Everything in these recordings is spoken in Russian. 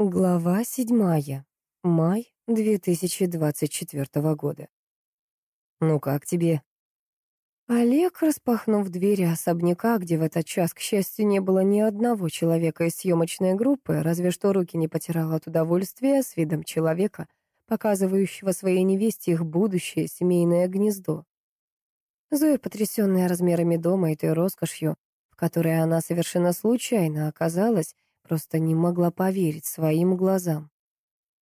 Глава седьмая. Май 2024 года. «Ну как тебе?» Олег, распахнув двери особняка, где в этот час, к счастью, не было ни одного человека из съемочной группы, разве что руки не потирал от удовольствия с видом человека, показывающего своей невесте их будущее семейное гнездо. Зоя, потрясенная размерами дома и той роскошью, в которой она совершенно случайно оказалась, Просто не могла поверить своим глазам.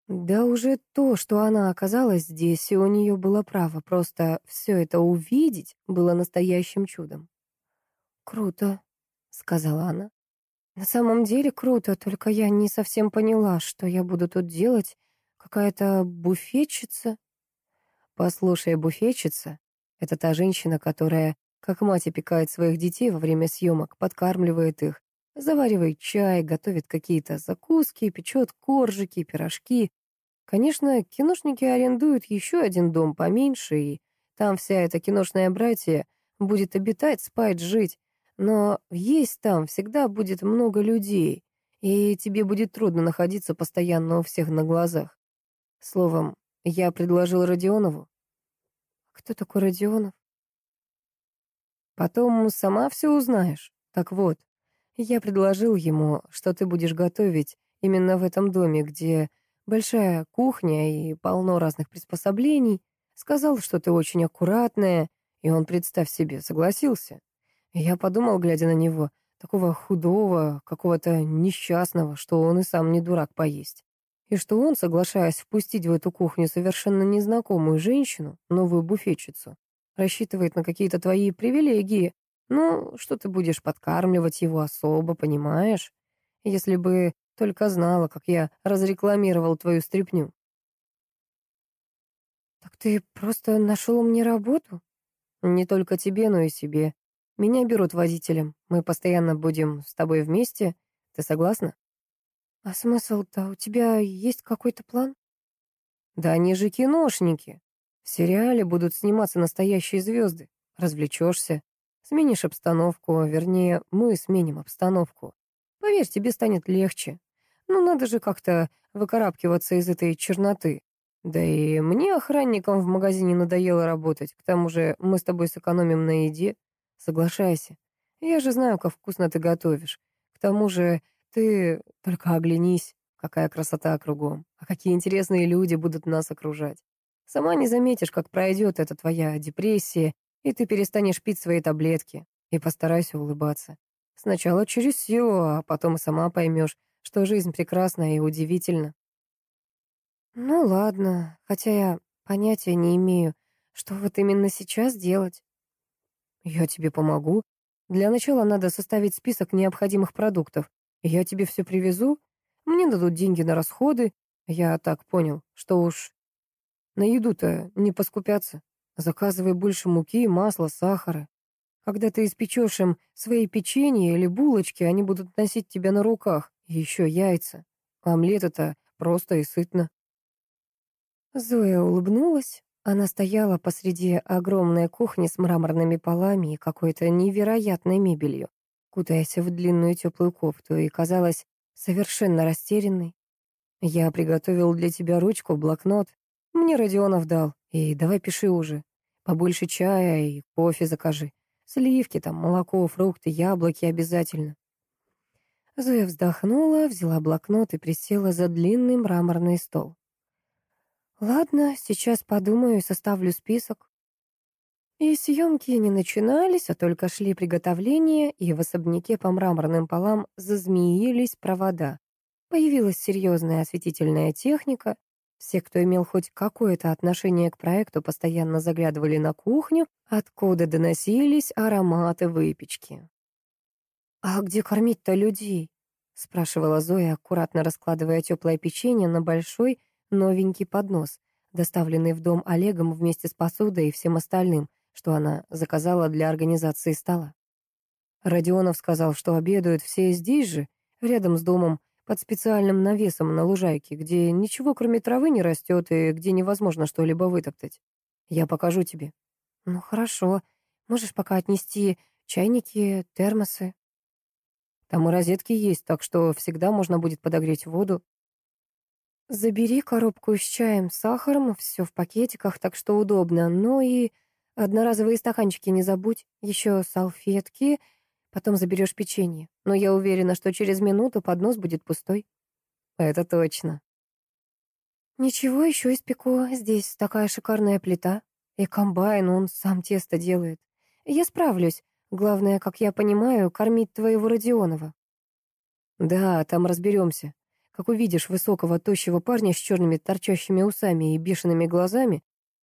Да уже то, что она оказалась здесь, и у нее было право просто все это увидеть, было настоящим чудом. «Круто», — сказала она. «На самом деле круто, только я не совсем поняла, что я буду тут делать. Какая-то буфетчица?» «Послушай, буфетчица — это та женщина, которая, как мать опекает своих детей во время съемок, подкармливает их, Заваривает чай, готовит какие-то закуски, печет коржики, пирожки. Конечно, киношники арендуют еще один дом поменьше, и там вся эта киношная братья будет обитать, спать, жить. Но есть там всегда будет много людей, и тебе будет трудно находиться постоянно у всех на глазах. Словом, я предложил Родионову. Кто такой Родионов? Потом сама все узнаешь. Так вот, я предложил ему, что ты будешь готовить именно в этом доме, где большая кухня и полно разных приспособлений. Сказал, что ты очень аккуратная, и он, представь себе, согласился. я подумал, глядя на него, такого худого, какого-то несчастного, что он и сам не дурак поесть. И что он, соглашаясь впустить в эту кухню совершенно незнакомую женщину, новую буфетчицу, рассчитывает на какие-то твои привилегии, ну, что ты будешь подкармливать его особо, понимаешь? Если бы только знала, как я разрекламировал твою стряпню. Так ты просто нашел мне работу? Не только тебе, но и себе. Меня берут водителем. Мы постоянно будем с тобой вместе. Ты согласна? А смысл-то? У тебя есть какой-то план? Да они же киношники. В сериале будут сниматься настоящие звезды. Развлечешься. Сменишь обстановку, вернее, мы сменим обстановку. Поверь, тебе станет легче. Ну, надо же как-то выкарабкиваться из этой черноты. Да и мне, охранникам, в магазине надоело работать. К тому же мы с тобой сэкономим на еде. Соглашайся. Я же знаю, как вкусно ты готовишь. К тому же ты только оглянись, какая красота кругом. А какие интересные люди будут нас окружать. Сама не заметишь, как пройдет эта твоя депрессия и ты перестанешь пить свои таблетки. И постарайся улыбаться. Сначала через силу, а потом и сама поймешь, что жизнь прекрасна и удивительна. Ну ладно, хотя я понятия не имею, что вот именно сейчас делать. Я тебе помогу. Для начала надо составить список необходимых продуктов. Я тебе все привезу. Мне дадут деньги на расходы. Я так понял, что уж на еду-то не поскупятся. Заказывай больше муки, масла, сахара. Когда ты испечешь им свои печенья или булочки, они будут носить тебя на руках. Еще яйца. Омлет это просто и сытно. Зоя улыбнулась. Она стояла посреди огромной кухни с мраморными полами и какой-то невероятной мебелью, кутаясь в длинную теплую кофту, и казалась совершенно растерянной. «Я приготовил для тебя ручку, блокнот. Мне Родионов дал. И давай пиши уже. Побольше чая и кофе закажи. Сливки там, молоко, фрукты, яблоки обязательно. Зоя вздохнула, взяла блокнот и присела за длинный мраморный стол. Ладно, сейчас подумаю и составлю список. И съемки не начинались, а только шли приготовления, и в особняке по мраморным полам зазмеились провода. Появилась серьезная осветительная техника, все, кто имел хоть какое-то отношение к проекту, постоянно заглядывали на кухню, откуда доносились ароматы выпечки. «А где кормить-то людей?» — спрашивала Зоя, аккуратно раскладывая теплое печенье на большой новенький поднос, доставленный в дом Олегом вместе с посудой и всем остальным, что она заказала для организации стола. Родионов сказал, что обедают все здесь же, рядом с домом, под специальным навесом на лужайке, где ничего кроме травы не растет и где невозможно что-либо вытоптать. Я покажу тебе. Ну хорошо. Можешь пока отнести чайники, термосы. Там и розетки есть, так что всегда можно будет подогреть воду. Забери коробку с чаем, сахаром, все в пакетиках, так что удобно. Ну и одноразовые стаканчики не забудь, еще салфетки, потом заберешь печенье. Но я уверена, что через минуту поднос будет пустой. Это точно. Ничего, еще испеку. Здесь такая шикарная плита. И комбайн, он сам тесто делает. Я справлюсь. Главное, как я понимаю, кормить твоего Родионова. Да, там разберемся. Как увидишь высокого, тощего парня с черными торчащими усами и бешеными глазами,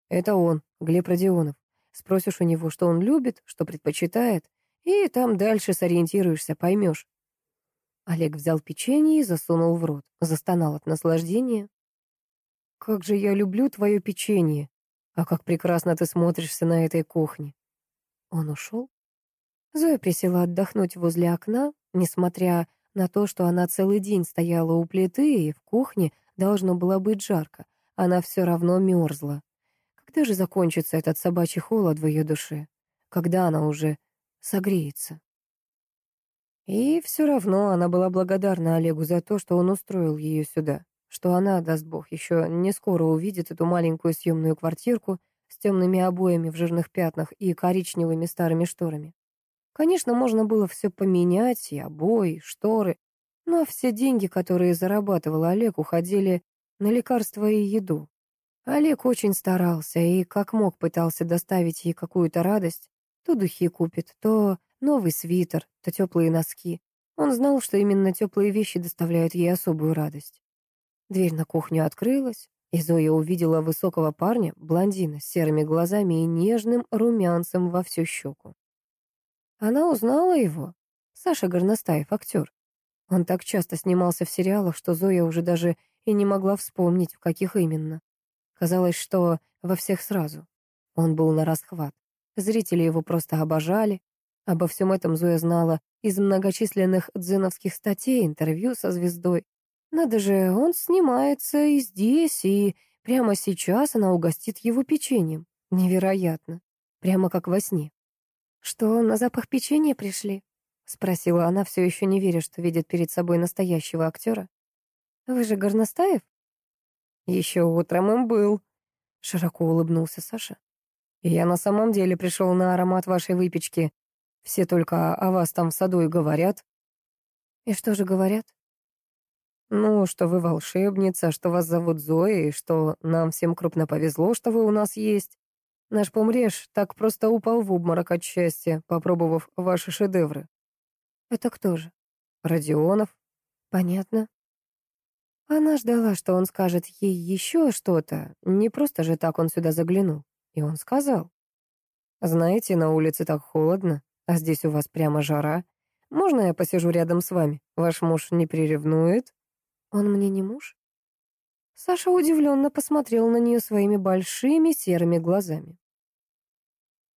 это он, Глеб Родионов. Спросишь у него, что он любит, что предпочитает, и там дальше сориентируешься, поймешь. Олег взял печенье и засунул в рот, застонал от наслаждения. «Как же я люблю твое печенье! А как прекрасно ты смотришься на этой кухне!» Он ушел. Зоя присела отдохнуть возле окна, несмотря на то, что она целый день стояла у плиты, и в кухне должно было быть жарко. Она все равно мерзла. Когда же закончится этот собачий холод в ее душе? Когда она уже согреется? И все равно она была благодарна Олегу за то, что он устроил ее сюда, что она, даст бог, еще не скоро увидит эту маленькую съемную квартирку с темными обоями в жирных пятнах и коричневыми старыми шторами. Конечно, можно было все поменять, и обои, и шторы, но все деньги, которые зарабатывал Олег, уходили на лекарства и еду. Олег очень старался и как мог пытался доставить ей какую-то радость. То духи купит, то новый свитер, то теплые носки. Он знал, что именно теплые вещи доставляют ей особую радость. Дверь на кухню открылась, и Зоя увидела высокого парня, блондина, с серыми глазами и нежным румянцем во всю щеку. Она узнала его. Саша Горностаев, актер. Он так часто снимался в сериалах, что Зоя уже даже и не могла вспомнить, в каких именно. Казалось, что во всех сразу. Он был на расхват. Зрители его просто обожали. Обо всем этом Зоя знала из многочисленных дзеновских статей, интервью со звездой. Надо же, он снимается и здесь, и прямо сейчас она угостит его печеньем. Невероятно. Прямо как во сне. «Что, на запах печенья пришли?» — спросила она, все еще не веря, что видит перед собой настоящего актера. «Вы же Горностаев?» «Еще утром им был», — широко улыбнулся Саша. «Я на самом деле пришел на аромат вашей выпечки. Все только о вас там в саду и говорят». «И что же говорят?» «Ну, что вы волшебница, что вас зовут Зоя, и что нам всем крупно повезло, что вы у нас есть. Наш помреж так просто упал в обморок от счастья, попробовав ваши шедевры. Это кто же? Родионов. Понятно. Она ждала, что он скажет ей еще что-то. Не просто же так он сюда заглянул. И он сказал. «Знаете, на улице так холодно, а здесь у вас прямо жара. Можно я посижу рядом с вами? Ваш муж не приревнует?» «Он мне не муж?» Саша удивленно посмотрел на нее своими большими серыми глазами.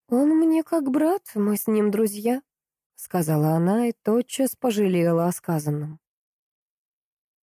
«Он мне как брат, мы с ним друзья», — сказала она и тотчас пожалела о сказанном.